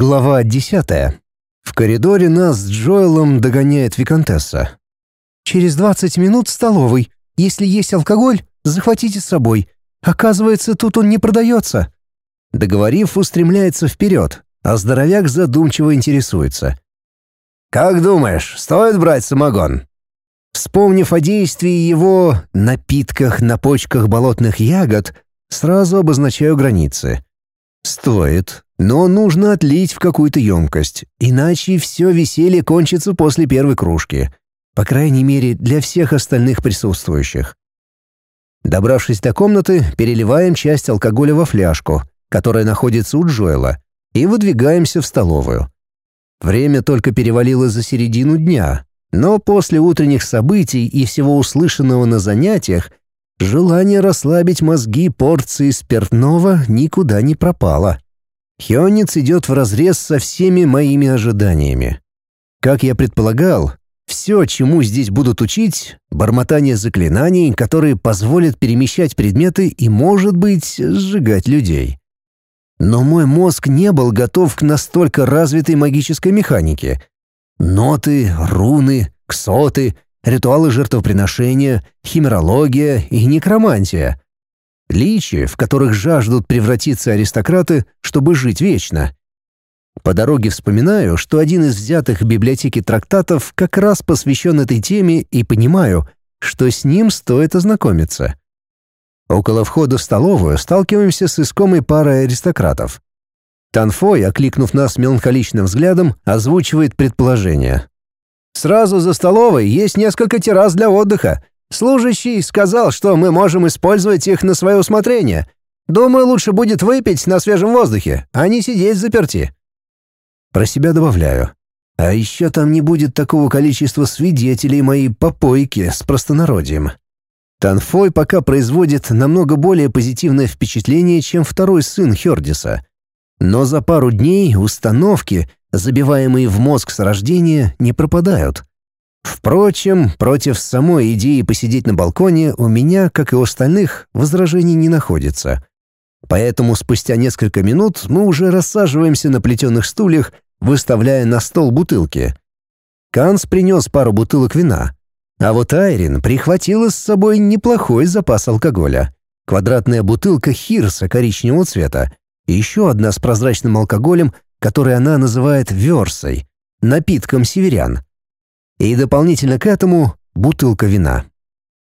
Глава десятая. В коридоре нас с Джоэлом догоняет Викантесса. «Через двадцать минут в столовой. Если есть алкоголь, захватите с собой. Оказывается, тут он не продается». Договорив, устремляется вперед, а здоровяк задумчиво интересуется. «Как думаешь, стоит брать самогон?» Вспомнив о действии его напитках на почках болотных ягод, сразу обозначаю границы. Стоит, но нужно отлить в какую-то емкость, иначе все веселье кончится после первой кружки. По крайней мере, для всех остальных присутствующих. Добравшись до комнаты, переливаем часть алкоголя во фляжку, которая находится у Джоэла, и выдвигаемся в столовую. Время только перевалило за середину дня, но после утренних событий и всего услышанного на занятиях желание расслабить мозги порции спиртного никуда не пропало. Хионец идет вразрез со всеми моими ожиданиями. Как я предполагал, все, чему здесь будут учить, бормотание заклинаний, которые позволят перемещать предметы и, может быть, сжигать людей. Но мой мозг не был готов к настолько развитой магической механике, Ноты, руны, ксоты, ритуалы жертвоприношения, химерология и некромантия. Личи, в которых жаждут превратиться аристократы, чтобы жить вечно. По дороге вспоминаю, что один из взятых в библиотеке трактатов как раз посвящен этой теме и понимаю, что с ним стоит ознакомиться. Около входа в столовую сталкиваемся с искомой парой аристократов. Танфой, окликнув нас меланхоличным взглядом, озвучивает предположение. «Сразу за столовой есть несколько террас для отдыха. Служащий сказал, что мы можем использовать их на свое усмотрение. Думаю, лучше будет выпить на свежем воздухе, а не сидеть заперти». Про себя добавляю. А еще там не будет такого количества свидетелей моей попойки с простонародьем. Танфой пока производит намного более позитивное впечатление, чем второй сын Хердиса. Но за пару дней установки, забиваемые в мозг с рождения, не пропадают. Впрочем, против самой идеи посидеть на балконе у меня, как и у остальных, возражений не находится. Поэтому спустя несколько минут мы уже рассаживаемся на плетеных стульях, выставляя на стол бутылки. Канс принес пару бутылок вина. А вот Айрин прихватила с собой неплохой запас алкоголя. Квадратная бутылка хирса коричневого цвета и еще одна с прозрачным алкоголем, который она называет версой, напитком северян. И дополнительно к этому бутылка вина.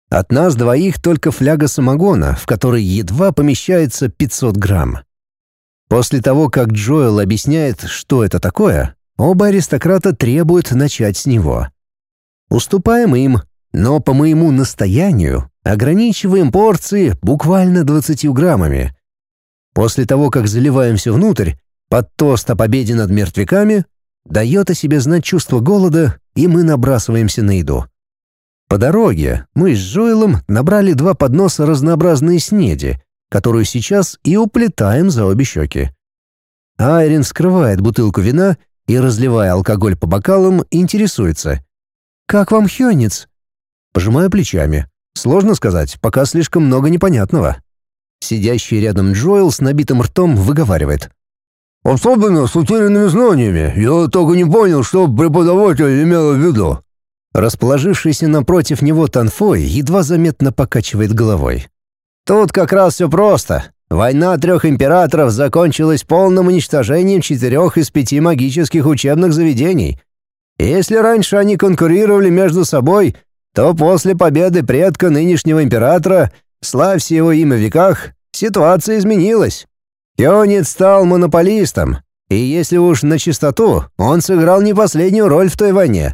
От нас двоих только фляга самогона, в которой едва помещается 500 грамм. После того, как Джоэл объясняет, что это такое, оба аристократа требуют начать с него. Уступаем им, но по моему настоянию ограничиваем порции буквально 20 граммами, После того, как заливаемся внутрь, под тост о победе над мертвяками, дает о себе знать чувство голода, и мы набрасываемся на еду. По дороге мы с Джоэлом набрали два подноса разнообразной снеди, которую сейчас и уплетаем за обе щеки. Айрин скрывает бутылку вина и, разливая алкоголь по бокалам, интересуется. «Как вам хёнец?» Пожимаю плечами. Сложно сказать, пока слишком много непонятного. Сидящий рядом Джоэл с набитым ртом выговаривает. «Особенно с утерянными знаниями. Я и не понял, что преподаватель имел в виду». Расположившийся напротив него Танфой едва заметно покачивает головой. «Тут как раз все просто. Война трех императоров закончилась полным уничтожением четырех из пяти магических учебных заведений. Если раньше они конкурировали между собой, то после победы предка нынешнего императора Славься его имя в веках, ситуация изменилась. Кёнит стал монополистом, и если уж на чистоту, он сыграл не последнюю роль в той войне.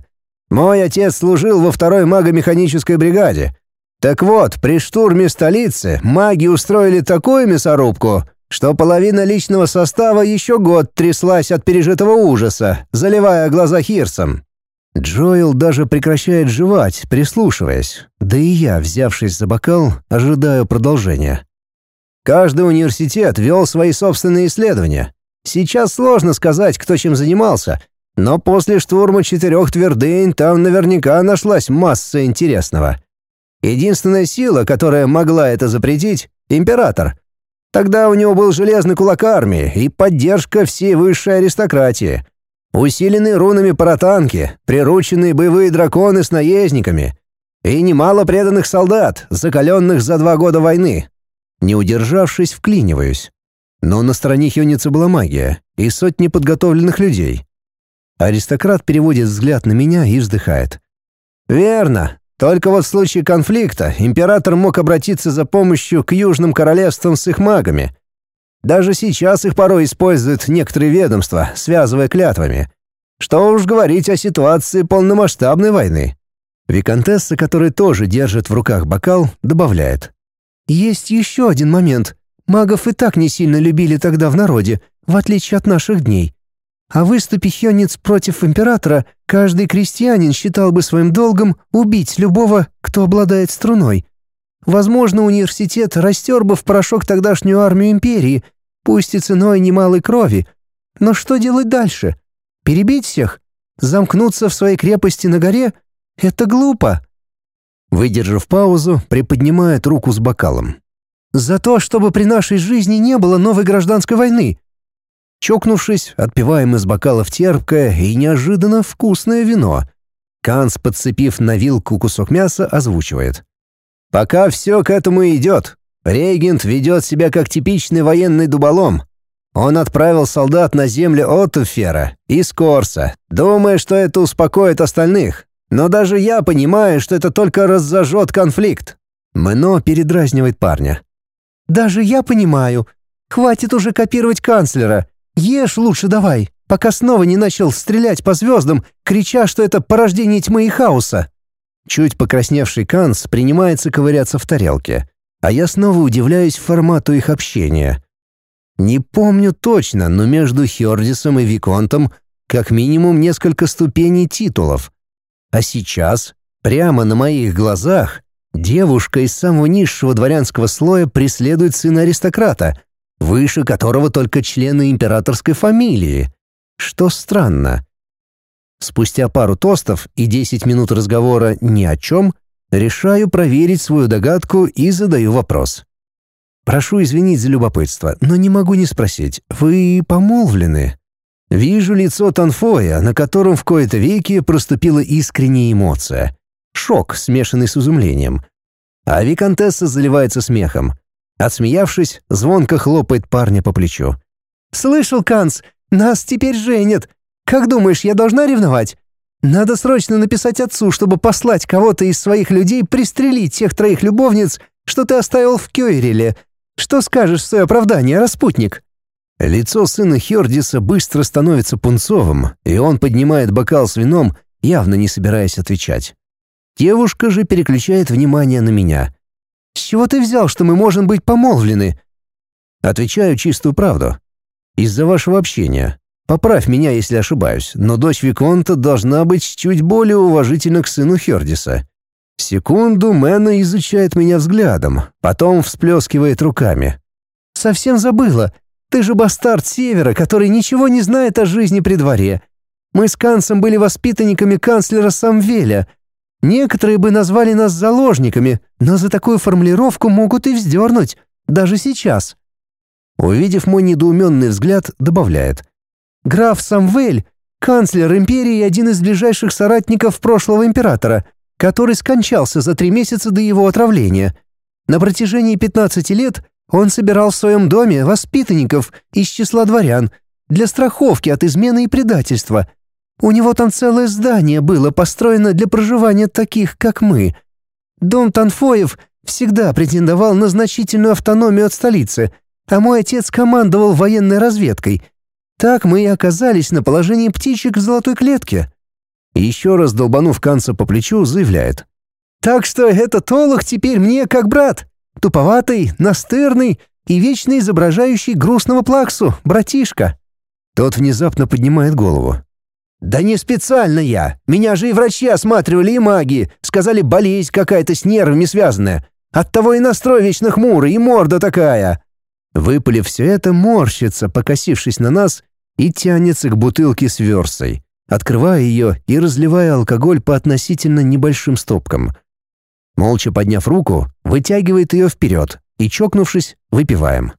Мой отец служил во второй магомеханической бригаде. Так вот, при штурме столицы маги устроили такую мясорубку, что половина личного состава еще год тряслась от пережитого ужаса, заливая глаза хирсом. Джоэл даже прекращает жевать, прислушиваясь. Да и я, взявшись за бокал, ожидаю продолжения. Каждый университет вел свои собственные исследования. Сейчас сложно сказать, кто чем занимался, но после штурма четырех твердынь там наверняка нашлась масса интересного. Единственная сила, которая могла это запретить — император. Тогда у него был железный кулак армии и поддержка всей высшей аристократии. Усиленные рунами паратанки, прирученные боевые драконы с наездниками и немало преданных солдат, закаленных за два года войны. Не удержавшись, вклиниваюсь. Но на стороне Хёница была магия и сотни подготовленных людей. Аристократ переводит взгляд на меня и вздыхает. «Верно. Только вот в случае конфликта император мог обратиться за помощью к южным королевствам с их магами. Даже сейчас их порой используют некоторые ведомства, связывая клятвами. Что уж говорить о ситуации полномасштабной войны». Викантесса, которая тоже держит в руках бокал, добавляет. «Есть еще один момент. Магов и так не сильно любили тогда в народе, в отличие от наших дней. А выступи Хёнец против императора, каждый крестьянин считал бы своим долгом убить любого, кто обладает струной. Возможно, университет растер бы в порошок тогдашнюю армию империи, пусть и ценой немалой крови. Но что делать дальше? Перебить всех? Замкнуться в своей крепости на горе? Это глупо. Выдержав паузу, приподнимает руку с бокалом. «За то, чтобы при нашей жизни не было новой гражданской войны. Чокнувшись, отпиваем из бокалов терпкое и неожиданно вкусное вино. Канс, подцепив на вилку кусок мяса, озвучивает. «Пока все к этому идет. Регент ведет себя как типичный военный дуболом. Он отправил солдат на землю Оттуфера и Скорса, думая, что это успокоит остальных. Но даже я понимаю, что это только разожжет конфликт». Мэно передразнивает парня. «Даже я понимаю. Хватит уже копировать канцлера. Ешь лучше давай, пока снова не начал стрелять по звездам, крича, что это порождение тьмы и хаоса». Чуть покрасневший Канс принимается ковыряться в тарелке, а я снова удивляюсь формату их общения. Не помню точно, но между Хердисом и Виконтом как минимум несколько ступеней титулов. А сейчас, прямо на моих глазах, девушка из самого низшего дворянского слоя преследует сына аристократа, выше которого только члены императорской фамилии. Что странно. Спустя пару тостов и 10 минут разговора ни о чем, решаю проверить свою догадку и задаю вопрос. Прошу извинить за любопытство, но не могу не спросить, вы помолвлены? Вижу лицо Танфоя, на котором в кои-то веки проступила искренняя эмоция. Шок, смешанный с изумлением. А Викантесса заливается смехом. Отсмеявшись, звонко хлопает парня по плечу. «Слышал, Канс, нас теперь женят. Как думаешь, я должна ревновать? Надо срочно написать отцу, чтобы послать кого-то из своих людей пристрелить тех троих любовниц, что ты оставил в Кёйреле. Что скажешь в свое оправдание, распутник?» Лицо сына Хердиса быстро становится пунцовым, и он поднимает бокал с вином, явно не собираясь отвечать. Девушка же переключает внимание на меня. «С чего ты взял, что мы можем быть помолвлены?» Отвечаю чистую правду. «Из-за вашего общения. Поправь меня, если ошибаюсь, но дочь Виконта должна быть чуть более уважительна к сыну Хердиса». Секунду Мэна изучает меня взглядом, потом всплескивает руками. «Совсем забыла. Ты же бастард Севера, который ничего не знает о жизни при дворе. Мы с Кансом были воспитанниками канцлера Самвеля, Некоторые бы назвали нас заложниками, но за такую формулировку могут и вздернуть, даже сейчас». Увидев мой недоуменный взгляд, добавляет. «Граф Самвель, канцлер империи и один из ближайших соратников прошлого императора, который скончался за три месяца до его отравления. На протяжении 15 лет он собирал в своем доме воспитанников из числа дворян для страховки от измены и предательства, у него там целое здание было построено для проживания таких, как мы. Дом Танфоев всегда претендовал на значительную автономию от столицы, а мой отец командовал военной разведкой. Так мы и оказались на положении птичек в золотой клетке». Еще раз долбанув Канца по плечу, заявляет. «Так что этот Олух теперь мне как брат. Туповатый, настырный и вечно изображающий грустного плаксу, братишка». Тот внезапно поднимает голову. «Да не специально я. Меня же и врачи осматривали, и маги. Сказали, болезнь какая-то с нервами связанная. Оттого и настрой вечно хмурый, и морда такая». Выпалив все это, морщится, покосившись на нас, и тянется к бутылке с версой, открывая ее и разливая алкоголь по относительно небольшим стопкам. Молча подняв руку, вытягивает ее вперед и, чокнувшись, выпиваем.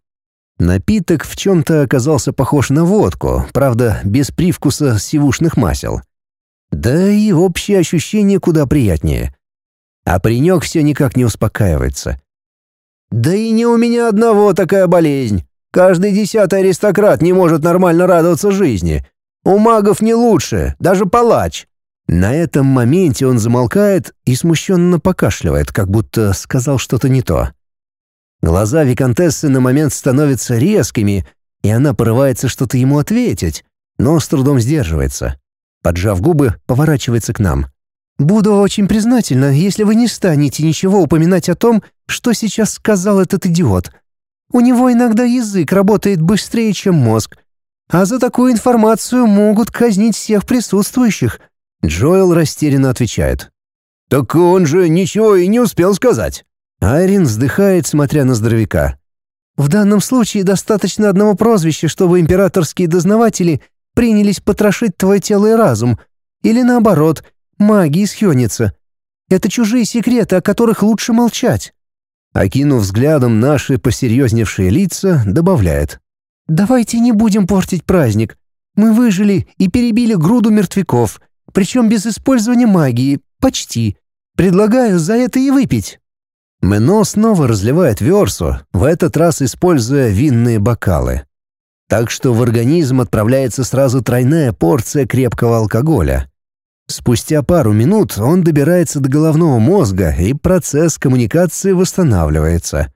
Напиток в чем-то оказался похож на водку, правда, без привкуса сивушных масел. Да и общее ощущение куда приятнее. А паренек все никак не успокаивается. «Да и не у меня одного такая болезнь. Каждый десятый аристократ не может нормально радоваться жизни. У магов не лучше, даже палач». На этом моменте он замолкает и смущенно покашливает, как будто сказал что-то не то. Глаза виконтессы на момент становятся резкими, и она порывается что-то ему ответить, но с трудом сдерживается. Поджав губы, поворачивается к нам. «Буду очень признательна, если вы не станете ничего упоминать о том, что сейчас сказал этот идиот. У него иногда язык работает быстрее, чем мозг. А за такую информацию могут казнить всех присутствующих». Джоэл растерянно отвечает. «Так он же ничего и не успел сказать». Айрин вздыхает, смотря на здоровяка. «В данном случае достаточно одного прозвища, чтобы императорские дознаватели принялись потрошить твое тело и разум. Или наоборот, маги из Хёница. Это чужие секреты, о которых лучше молчать». Окинув взглядом наши посерьезневшие лица, добавляет. «Давайте не будем портить праздник. Мы выжили и перебили груду мертвяков, причем без использования магии, почти. Предлагаю за это и выпить». Мено снова разливает версу, в этот раз используя винные бокалы. Так что в организм отправляется сразу тройная порция крепкого алкоголя. Спустя пару минут он добирается до головного мозга, и процесс коммуникации восстанавливается.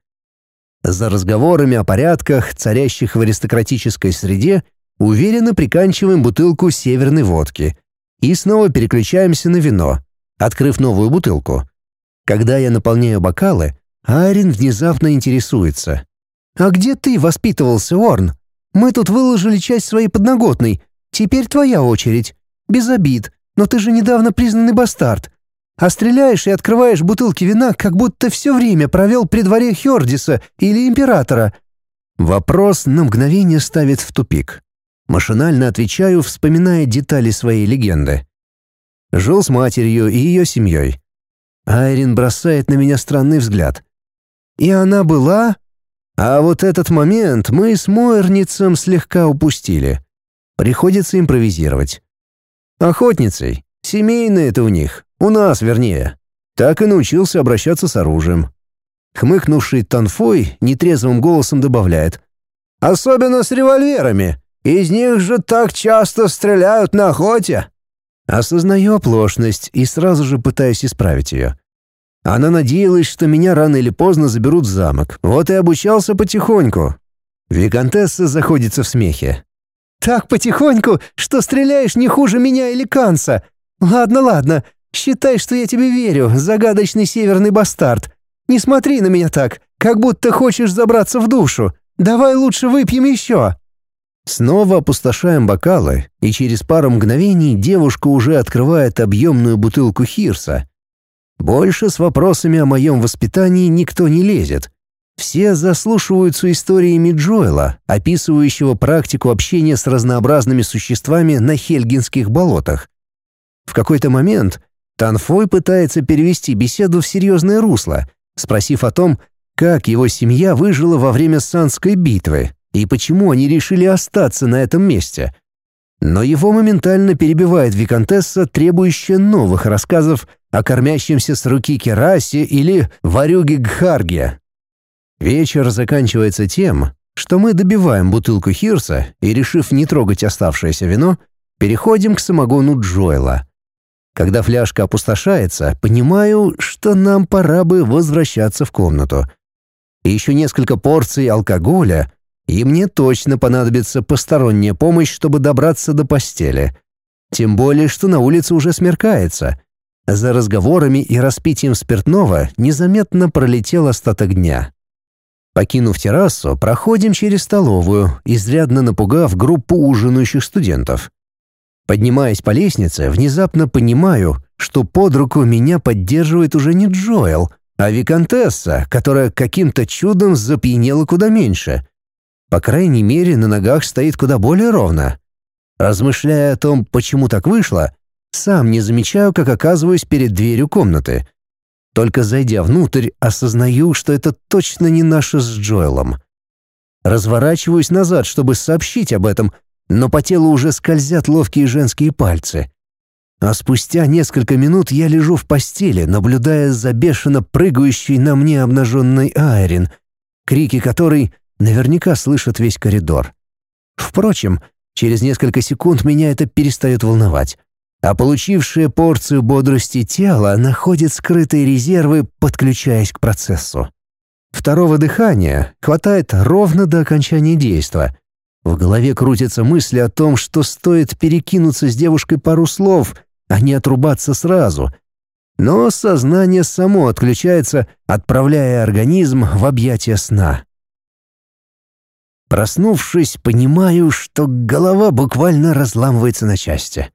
За разговорами о порядках, царящих в аристократической среде, уверенно приканчиваем бутылку северной водки и снова переключаемся на вино, открыв новую бутылку. Когда я наполняю бокалы, Арин внезапно интересуется. «А где ты воспитывался, Орн? Мы тут выложили часть своей подноготной. Теперь твоя очередь. Без обид, но ты же недавно признанный бастард. А стреляешь и открываешь бутылки вина, как будто все время провел при дворе Хердиса или Императора». Вопрос на мгновение ставит в тупик. Машинально отвечаю, вспоминая детали своей легенды. Жил с матерью и ее семьей. Айрин бросает на меня странный взгляд. И она была... А вот этот момент мы с Мойерницем слегка упустили. Приходится импровизировать. Охотницей. Семейное это у них. У нас, вернее. Так и научился обращаться с оружием. Хмыкнувший Танфой нетрезвым голосом добавляет. «Особенно с револьверами. Из них же так часто стреляют на охоте». Осознаю оплошность и сразу же пытаюсь исправить ее. Она надеялась, что меня рано или поздно заберут в замок. Вот и обучался потихоньку. Викантесса заходится в смехе. «Так потихоньку, что стреляешь не хуже меня или Канса. Ладно, ладно, считай, что я тебе верю, загадочный северный бастард. Не смотри на меня так, как будто хочешь забраться в душу. Давай лучше выпьем еще». Снова опустошаем бокалы, и через пару мгновений девушка уже открывает объемную бутылку хирса. Больше с вопросами о моем воспитании никто не лезет. Все заслушиваются историями Джоэла, описывающего практику общения с разнообразными существами на Хельгинских болотах. В какой-то момент Танфой пытается перевести беседу в серьезное русло, спросив о том, как его семья выжила во время Санской битвы, и почему они решили остаться на этом месте. Но его моментально перебивает виконтесса, требующая новых рассказов о кормящемся с руки Керасе или варюге Гхарге. Вечер заканчивается тем, что мы добиваем бутылку Хирса и, решив не трогать оставшееся вино, переходим к самогону Джоэла. Когда фляжка опустошается, понимаю, что нам пора бы возвращаться в комнату. И еще несколько порций алкоголя — и мне точно понадобится посторонняя помощь, чтобы добраться до постели. Тем более, что на улице уже смеркается. За разговорами и распитием спиртного незаметно пролетел остаток дня. Покинув террасу, проходим через столовую, изрядно напугав группу ужинающих студентов. Поднимаясь по лестнице, внезапно понимаю, что под руку меня поддерживает уже не Джоэл, а Викантесса, которая каким-то чудом запьянела куда меньше. По крайней мере, на ногах стоит куда более ровно. Размышляя о том, почему так вышло, сам не замечаю, как оказываюсь перед дверью комнаты. Только зайдя внутрь, осознаю, что это точно не наше с Джоэлом. Разворачиваюсь назад, чтобы сообщить об этом, но по телу уже скользят ловкие женские пальцы. А спустя несколько минут я лежу в постели, наблюдая за бешено прыгающей на мне обнаженной Айрин, крики которой наверняка слышит весь коридор. Впрочем, через несколько секунд меня это перестает волновать. А получившая порцию бодрости тело находит скрытые резервы, подключаясь к процессу. Второго дыхания хватает ровно до окончания действа. В голове крутятся мысли о том, что стоит перекинуться с девушкой пару слов — а не отрубаться сразу. Но сознание само отключается, отправляя организм в объятия сна. Проснувшись, понимаю, что голова буквально разламывается на части.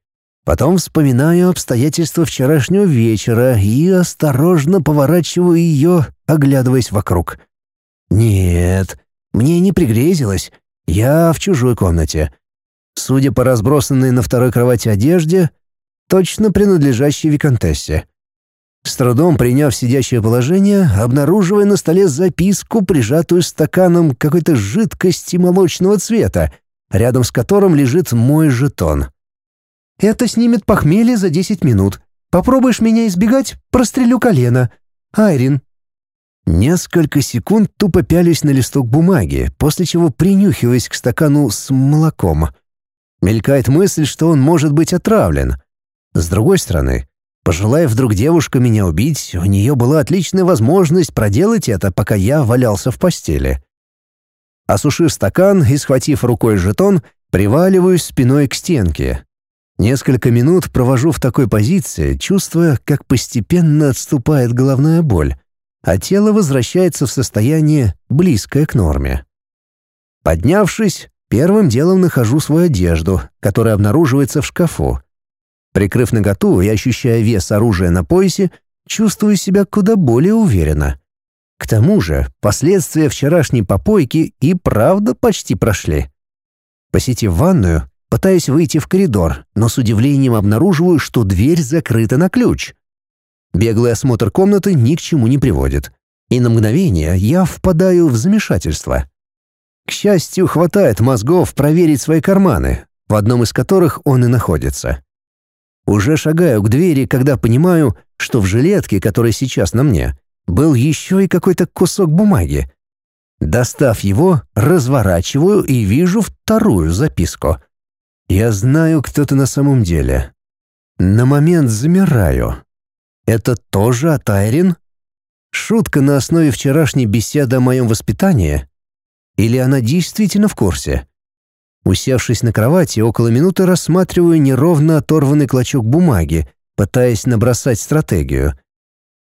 Потом вспоминаю обстоятельства вчерашнего вечера и осторожно поворачиваю ее, оглядываясь вокруг. Нет, мне не пригрезилось. Я в чужой комнате. Судя по разбросанной на второй кровати одежде, точно принадлежащей виконтессе. С трудом приняв сидящее положение, обнаруживая на столе записку, прижатую стаканом какой-то жидкости молочного цвета, рядом с которым лежит мой жетон. «Это снимет похмелье за 10 минут. Попробуешь меня избегать, прострелю колено. Айрин». Несколько секунд тупо пялись на листок бумаги, после чего принюхиваясь к стакану с молоком. Мелькает мысль, что он может быть отравлен — с другой стороны, пожелая вдруг девушка меня убить, у нее была отличная возможность проделать это, пока я валялся в постели. Осушив стакан и схватив рукой жетон, приваливаюсь спиной к стенке. Несколько минут провожу в такой позиции, чувствуя, как постепенно отступает головная боль, а тело возвращается в состояние, близкое к норме. Поднявшись, первым делом нахожу свою одежду, которая обнаруживается в шкафу, Прикрыв наготу и ощущая вес оружия на поясе, чувствую себя куда более уверенно. К тому же последствия вчерашней попойки и правда почти прошли. Посетив ванную, пытаюсь выйти в коридор, но с удивлением обнаруживаю, что дверь закрыта на ключ. Беглый осмотр комнаты ни к чему не приводит. И на мгновение я впадаю в замешательство. К счастью, хватает мозгов проверить свои карманы, в одном из которых он и находится. Уже шагаю к двери, когда понимаю, что в жилетке, которая сейчас на мне, был еще и какой-то кусок бумаги. Достав его, разворачиваю и вижу вторую записку. Я знаю, кто ты на самом деле. На момент замираю. Это тоже от Айрин? Шутка на основе вчерашней беседы о моем воспитании? Или она действительно в курсе? Усевшись на кровати, около минуты рассматриваю неровно оторванный клочок бумаги, пытаясь набросать стратегию.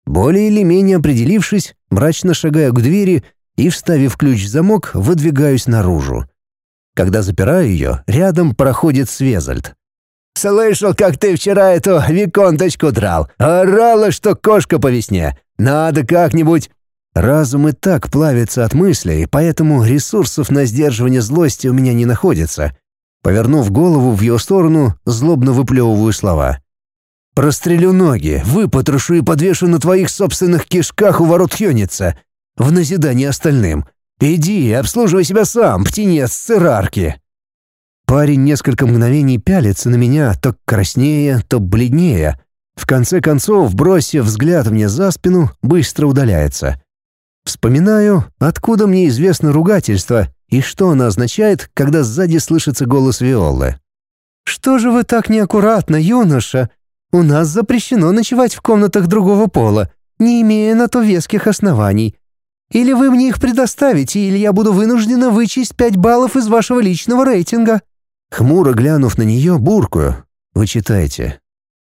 Более или менее определившись, мрачно шагаю к двери и, вставив ключ в замок, выдвигаюсь наружу. Когда запираю ее, рядом проходит Свезальд. «Слышал, как ты вчера эту виконточку драл. Орала, что кошка по весне. Надо как-нибудь...» Разум и так плавится от мыслей, поэтому ресурсов на сдерживание злости у меня не находится. Повернув голову в ее сторону, злобно выплевываю слова. «Прострелю ноги, выпотрошу и подвешу на твоих собственных кишках у ворот Хёница. В назидание остальным. Иди, обслуживай себя сам, птенец цирарки». Парень несколько мгновений пялится на меня, то краснее, то бледнее. В конце концов, бросив взгляд мне за спину, быстро удаляется. Вспоминаю, откуда мне известно ругательство и что оно означает, когда сзади слышится голос Виолы. «Что же вы так неаккуратно, юноша? У нас запрещено ночевать в комнатах другого пола, не имея на то веских оснований. Или вы мне их предоставите, или я буду вынуждена вычесть пять баллов из вашего личного рейтинга». Хмуро глянув на нее, буркую. «Вы читаете».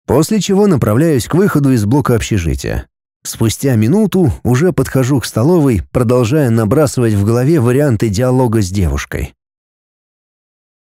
После чего направляюсь к выходу из блока общежития. Спустя минуту уже подхожу к столовой, продолжая набрасывать в голове варианты диалога с девушкой.